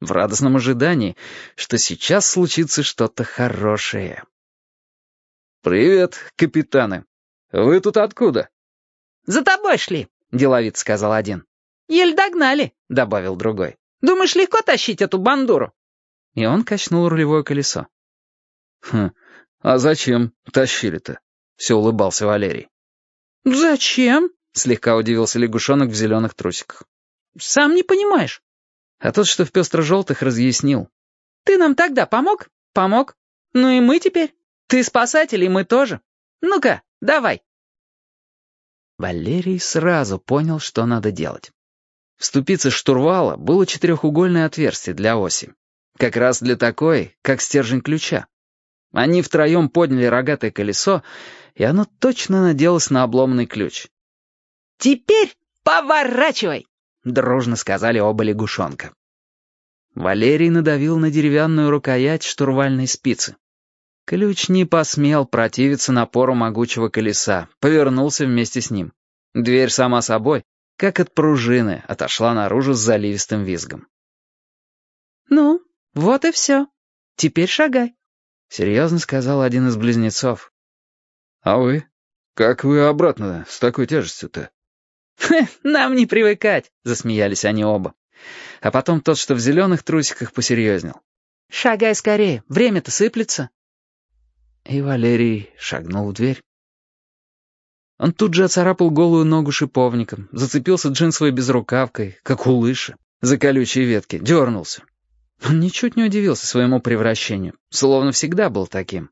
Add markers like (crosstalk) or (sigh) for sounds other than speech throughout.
в радостном ожидании, что сейчас случится что-то хорошее. «Привет, капитаны. Вы тут откуда?» «За тобой шли», — деловит сказал один. «Еле догнали», — добавил другой. «Думаешь, легко тащить эту бандуру?» И он качнул рулевое колесо. «Хм, а зачем тащили-то?» — все улыбался Валерий. «Зачем?» — слегка удивился лягушонок в зеленых трусиках. «Сам не понимаешь». А тот, что в пестро-желтых, разъяснил. «Ты нам тогда помог? Помог. Ну и мы теперь. Ты спасатель, и мы тоже. Ну-ка, давай». Валерий сразу понял, что надо делать. В ступице штурвала было четырехугольное отверстие для оси. Как раз для такой, как стержень ключа. Они втроем подняли рогатое колесо, и оно точно наделось на обломанный ключ. «Теперь поворачивай!» — дружно сказали оба лягушонка. Валерий надавил на деревянную рукоять штурвальной спицы. Ключ не посмел противиться напору могучего колеса, повернулся вместе с ним. Дверь сама собой, как от пружины, отошла наружу с заливистым визгом. «Ну, вот и все. Теперь шагай», — серьезно сказал один из близнецов. «А вы? Как вы обратно с такой тяжестью-то?» (laughs) «Нам не привыкать», — засмеялись они оба. А потом тот, что в зеленых трусиках, посерьезнел. «Шагай скорее, время-то сыплется». И Валерий шагнул в дверь. Он тут же оцарапал голую ногу шиповником, зацепился джинсовой безрукавкой, как у лыжи, за колючие ветки, дернулся. Он ничуть не удивился своему превращению, словно всегда был таким.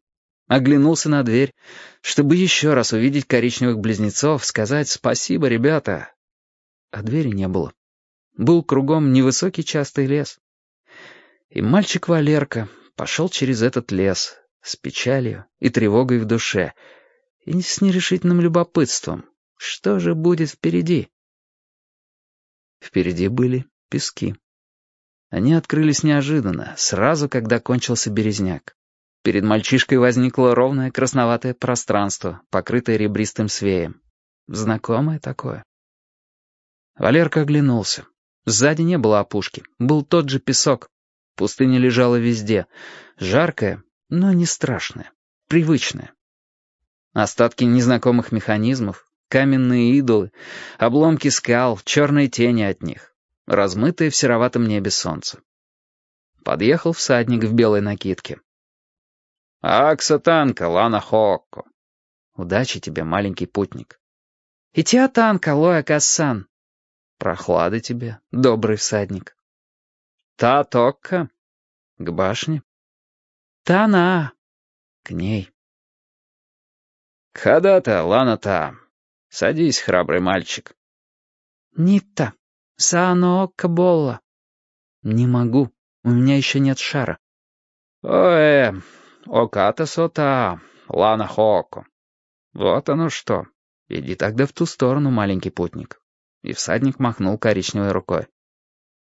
Оглянулся на дверь, чтобы еще раз увидеть коричневых близнецов, сказать «спасибо, ребята». А двери не было. Был кругом невысокий частый лес. И мальчик Валерка пошел через этот лес с печалью и тревогой в душе и с нерешительным любопытством. Что же будет впереди? Впереди были пески. Они открылись неожиданно, сразу, когда кончился березняк. Перед мальчишкой возникло ровное красноватое пространство, покрытое ребристым свеем. Знакомое такое. Валерка оглянулся. Сзади не было опушки, был тот же песок. Пустыня лежала везде. Жаркая, но не страшная, привычная. Остатки незнакомых механизмов, каменные идолы, обломки скал, черные тени от них, размытые в сероватом небе солнце. Подъехал всадник в белой накидке. «Акса танка, Лана Хокко». «Удачи тебе, маленький путник». «И танка, Лоя Кассан». «Прохлады тебе, добрый всадник». «Та токка». «К башне». «Та-на». «К ней». «Хада-то, Лана-та. Садись, храбрый мальчик». «Нита, Саано-Каболла». «Не могу, у меня еще нет шара». «Оэ, Оката сота, лана хоко. Вот оно что. Иди тогда в ту сторону, маленький путник. И всадник махнул коричневой рукой.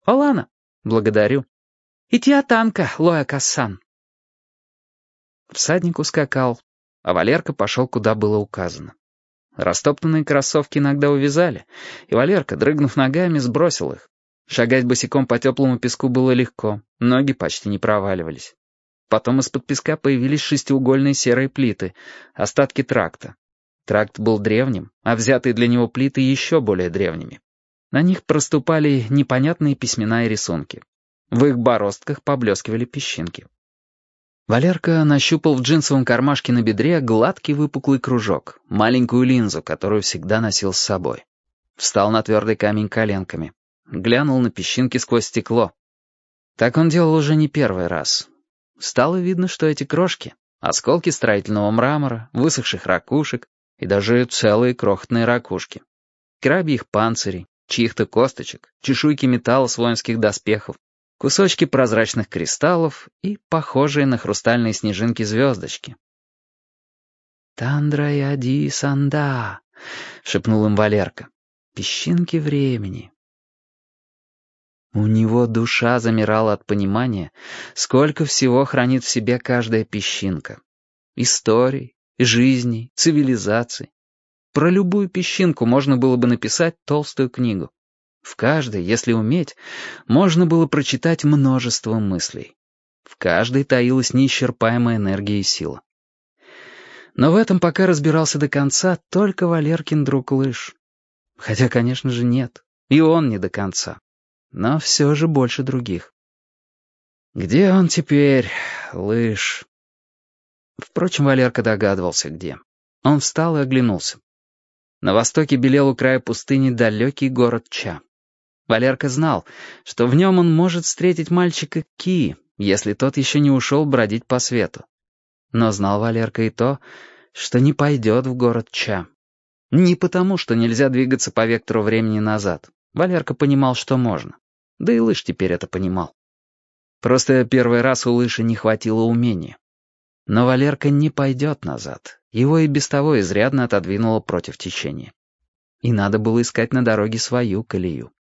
О, лана, благодарю. И танка, Лоя Кассан. Всадник ускакал, а Валерка пошел, куда было указано. Растоптанные кроссовки иногда увязали, и Валерка, дрыгнув ногами, сбросил их. Шагать босиком по теплому песку было легко, ноги почти не проваливались. Потом из-под песка появились шестиугольные серые плиты, остатки тракта. Тракт был древним, а взятые для него плиты еще более древними. На них проступали непонятные письмена и рисунки. В их бороздках поблескивали песчинки. Валерка нащупал в джинсовом кармашке на бедре гладкий выпуклый кружок, маленькую линзу, которую всегда носил с собой. Встал на твердый камень коленками. Глянул на песчинки сквозь стекло. Так он делал уже не первый раз. Стало видно, что эти крошки — осколки строительного мрамора, высохших ракушек и даже целые крохотные ракушки. Крабьих панцирей, чьих-то косточек, чешуйки металла с воинских доспехов, кусочки прозрачных кристаллов и похожие на хрустальные снежинки звездочки. «Тандра и Санда», — шепнул им Валерка. «Песчинки времени, у него душа замирала от понимания, сколько всего хранит в себе каждая песчинка. Историй, жизней, цивилизаций. Про любую песчинку можно было бы написать толстую книгу. В каждой, если уметь, можно было прочитать множество мыслей. В каждой таилась неисчерпаемая энергия и сила. Но в этом пока разбирался до конца только Валеркин друг Лыж. Хотя, конечно же, нет. И он не до конца. Но все же больше других. Где он теперь, Лыж? Впрочем, Валерка догадывался, где. Он встал и оглянулся. На востоке белел у края пустыни далекий город Ча. Валерка знал, что в нем он может встретить мальчика Ки, если тот еще не ушел бродить по свету. Но знал Валерка и то, что не пойдет в город Ча. Не потому, что нельзя двигаться по вектору времени назад. Валерка понимал, что можно. Да и Лыж теперь это понимал. Просто первый раз у Лыши не хватило умения. Но Валерка не пойдет назад. Его и без того изрядно отодвинуло против течения. И надо было искать на дороге свою колею.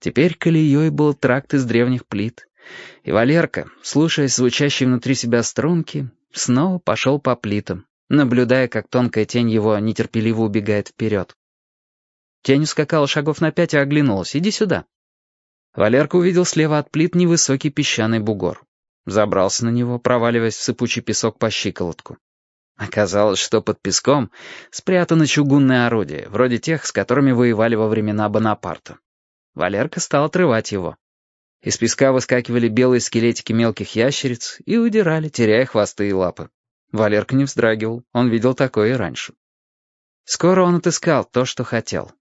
Теперь колеей был тракт из древних плит. И Валерка, слушая звучащие внутри себя струнки, снова пошел по плитам, наблюдая, как тонкая тень его нетерпеливо убегает вперед. Тень ускакала шагов на пять и оглянулась. «Иди сюда». Валерка увидел слева от плит невысокий песчаный бугор. Забрался на него, проваливаясь в сыпучий песок по щиколотку. Оказалось, что под песком спрятано чугунное орудие, вроде тех, с которыми воевали во времена Бонапарта. Валерка стал отрывать его. Из песка выскакивали белые скелетики мелких ящериц и удирали, теряя хвосты и лапы. Валерка не вздрагивал, он видел такое и раньше. Скоро он отыскал то, что хотел.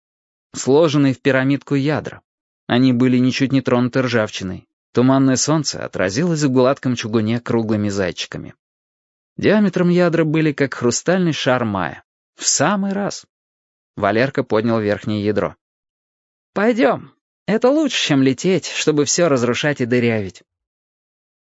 Сложенные в пирамидку ядра. Они были ничуть не тронуты ржавчиной. Туманное солнце отразилось в гладком чугуне круглыми зайчиками. Диаметром ядра были как хрустальный шар мая. В самый раз. Валерка поднял верхнее ядро. «Пойдем. Это лучше, чем лететь, чтобы все разрушать и дырявить.